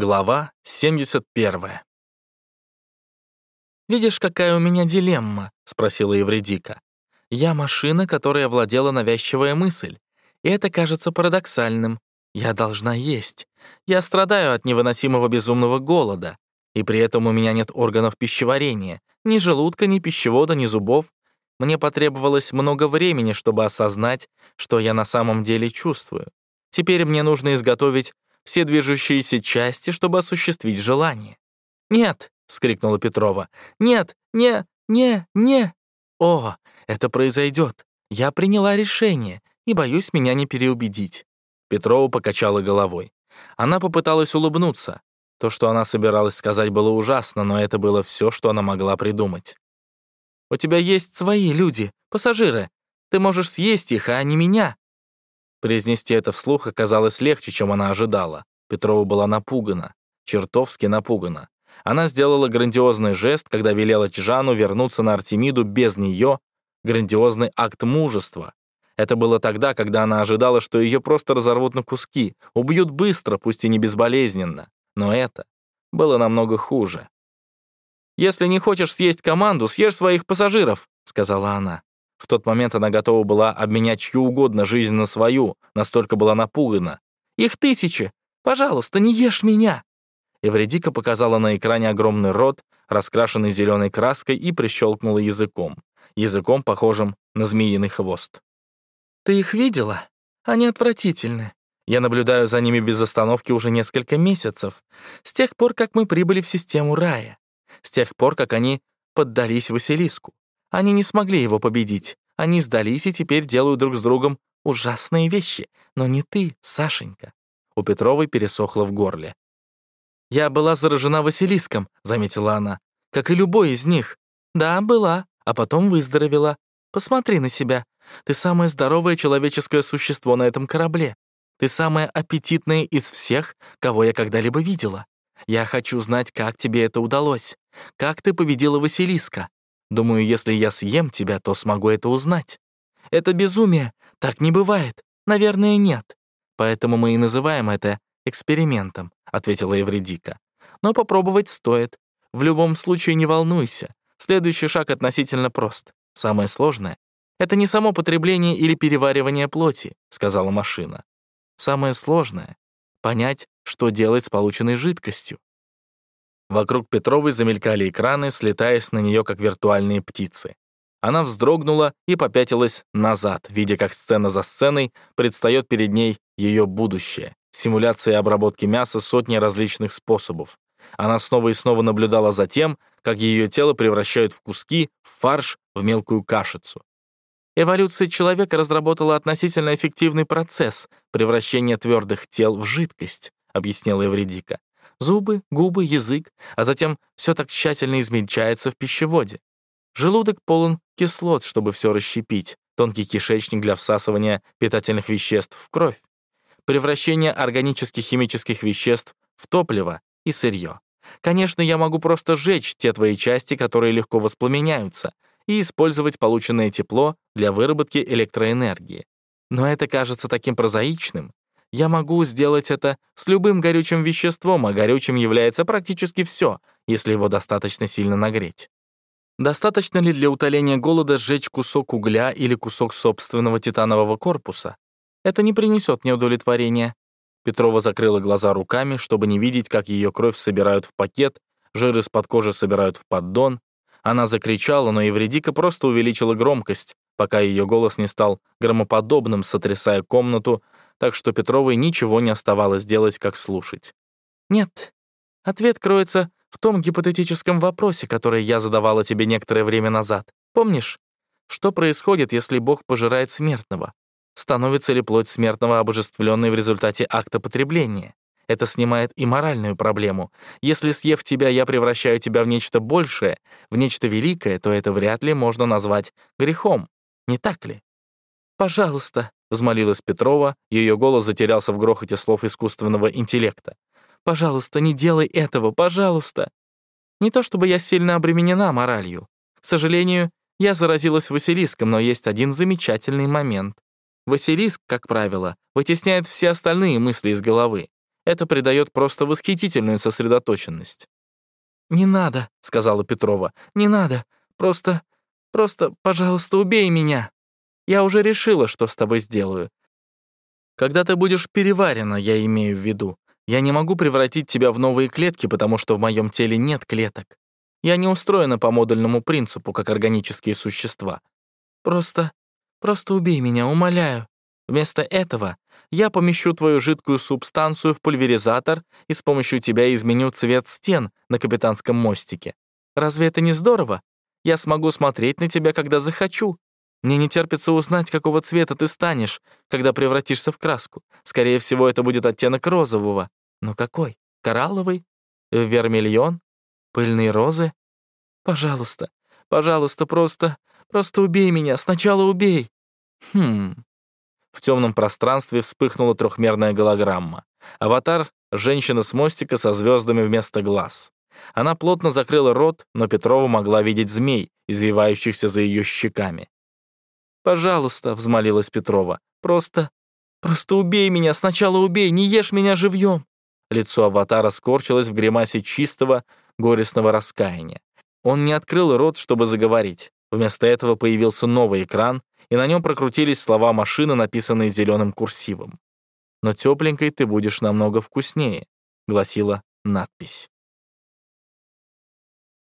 Глава 71. «Видишь, какая у меня дилемма?» — спросила Евредика. «Я машина, которая владела навязчивая мысль. И это кажется парадоксальным. Я должна есть. Я страдаю от невыносимого безумного голода. И при этом у меня нет органов пищеварения. Ни желудка, ни пищевода, ни зубов. Мне потребовалось много времени, чтобы осознать, что я на самом деле чувствую. Теперь мне нужно изготовить все движущиеся части, чтобы осуществить желание. «Нет!» — вскрикнула Петрова. «Нет! Не! Не! Не!» «О, это произойдет! Я приняла решение, и боюсь меня не переубедить». Петрова покачала головой. Она попыталась улыбнуться. То, что она собиралась сказать, было ужасно, но это было все, что она могла придумать. «У тебя есть свои люди, пассажиры. Ты можешь съесть их, а не меня. Произнести это вслух оказалось легче, чем она ожидала. Петрова была напугана, чертовски напугана. Она сделала грандиозный жест, когда велела Чжану вернуться на Артемиду без нее, грандиозный акт мужества. Это было тогда, когда она ожидала, что ее просто разорвут на куски, убьют быстро, пусть и не безболезненно. Но это было намного хуже. «Если не хочешь съесть команду, съешь своих пассажиров», — сказала она. В тот момент она готова была обменять чью угодно жизнь на свою, настолько была напугана. «Их тысячи! Пожалуйста, не ешь меня!» Эвредика показала на экране огромный рот, раскрашенный зеленой краской, и прищелкнула языком. Языком, похожим на змеиный хвост. «Ты их видела? Они отвратительны. Я наблюдаю за ними без остановки уже несколько месяцев, с тех пор, как мы прибыли в систему рая, с тех пор, как они поддались Василиску. Они не смогли его победить. Они сдались и теперь делают друг с другом ужасные вещи. Но не ты, Сашенька. У Петровой пересохло в горле. «Я была заражена Василиском», — заметила она. «Как и любой из них. Да, была, а потом выздоровела. Посмотри на себя. Ты самое здоровое человеческое существо на этом корабле. Ты самое аппетитное из всех, кого я когда-либо видела. Я хочу знать, как тебе это удалось. Как ты победила Василиска? Думаю, если я съем тебя, то смогу это узнать. Это безумие. Так не бывает. Наверное, нет. Поэтому мы и называем это экспериментом, ответила Евредика. Но попробовать стоит. В любом случае не волнуйся. Следующий шаг относительно прост. Самое сложное — это не само потребление или переваривание плоти, сказала машина. Самое сложное — понять, что делать с полученной жидкостью. Вокруг Петровой замелькали экраны, слетаясь на нее, как виртуальные птицы. Она вздрогнула и попятилась назад, видя, как сцена за сценой предстает перед ней ее будущее. Симуляция обработки мяса сотни различных способов. Она снова и снова наблюдала за тем, как ее тело превращают в куски, в фарш, в мелкую кашицу. Эволюция человека разработала относительно эффективный процесс превращения твердых тел в жидкость, объяснила Эвредика. Зубы, губы, язык, а затем все так тщательно измельчается в пищеводе. Желудок полон кислот, чтобы все расщепить, тонкий кишечник для всасывания питательных веществ в кровь, превращение органических химических веществ в топливо и сырье. Конечно, я могу просто сжечь те твои части, которые легко воспламеняются, и использовать полученное тепло для выработки электроэнергии. Но это кажется таким прозаичным, я могу сделать это с любым горючим веществом, а горючим является практически все, если его достаточно сильно нагреть. Достаточно ли для утоления голода сжечь кусок угля или кусок собственного титанового корпуса? Это не принесет мне удовлетворения. Петрова закрыла глаза руками, чтобы не видеть, как ее кровь собирают в пакет, жир из-под кожи собирают в поддон. Она закричала, но Евредика просто увеличила громкость, пока ее голос не стал громоподобным, сотрясая комнату, так что Петровой ничего не оставалось делать, как слушать. «Нет, ответ кроется в том гипотетическом вопросе, который я задавала тебе некоторое время назад. Помнишь? Что происходит, если Бог пожирает смертного? Становится ли плоть смертного обожествленной в результате акта потребления? Это снимает и моральную проблему. Если, съев тебя, я превращаю тебя в нечто большее, в нечто великое, то это вряд ли можно назвать грехом. Не так ли? «Пожалуйста», — взмолилась Петрова, ее голос затерялся в грохоте слов искусственного интеллекта. «Пожалуйста, не делай этого, пожалуйста!» Не то чтобы я сильно обременена моралью. К сожалению, я заразилась Василиском, но есть один замечательный момент. Василиск, как правило, вытесняет все остальные мысли из головы. Это придает просто восхитительную сосредоточенность. «Не надо», — сказала Петрова, — «не надо. Просто, просто, пожалуйста, убей меня. Я уже решила, что с тобой сделаю. Когда ты будешь переварена, я имею в виду. Я не могу превратить тебя в новые клетки, потому что в моем теле нет клеток. Я не устроена по модульному принципу, как органические существа. Просто, просто убей меня, умоляю. Вместо этого я помещу твою жидкую субстанцию в пульверизатор и с помощью тебя изменю цвет стен на капитанском мостике. Разве это не здорово? Я смогу смотреть на тебя, когда захочу. Мне не терпится узнать, какого цвета ты станешь, когда превратишься в краску. Скорее всего, это будет оттенок розового. Но какой? Коралловый? Вермильон? Пыльные розы? Пожалуйста, пожалуйста, просто, просто убей меня, сначала убей. Хм. В темном пространстве вспыхнула трехмерная голограмма. Аватар — женщина с мостика со звездами вместо глаз. Она плотно закрыла рот, но Петрова могла видеть змей, извивающихся за ее щеками. «Пожалуйста», — взмолилась Петрова, — «просто, просто убей меня, сначала убей, не ешь меня живьем». Лицо аватара скорчилось в гримасе чистого, горестного раскаяния. Он не открыл рот, чтобы заговорить. Вместо этого появился новый экран, и на нем прокрутились слова машины, написанные зеленым курсивом. «Но тепленькой ты будешь намного вкуснее», — гласила надпись.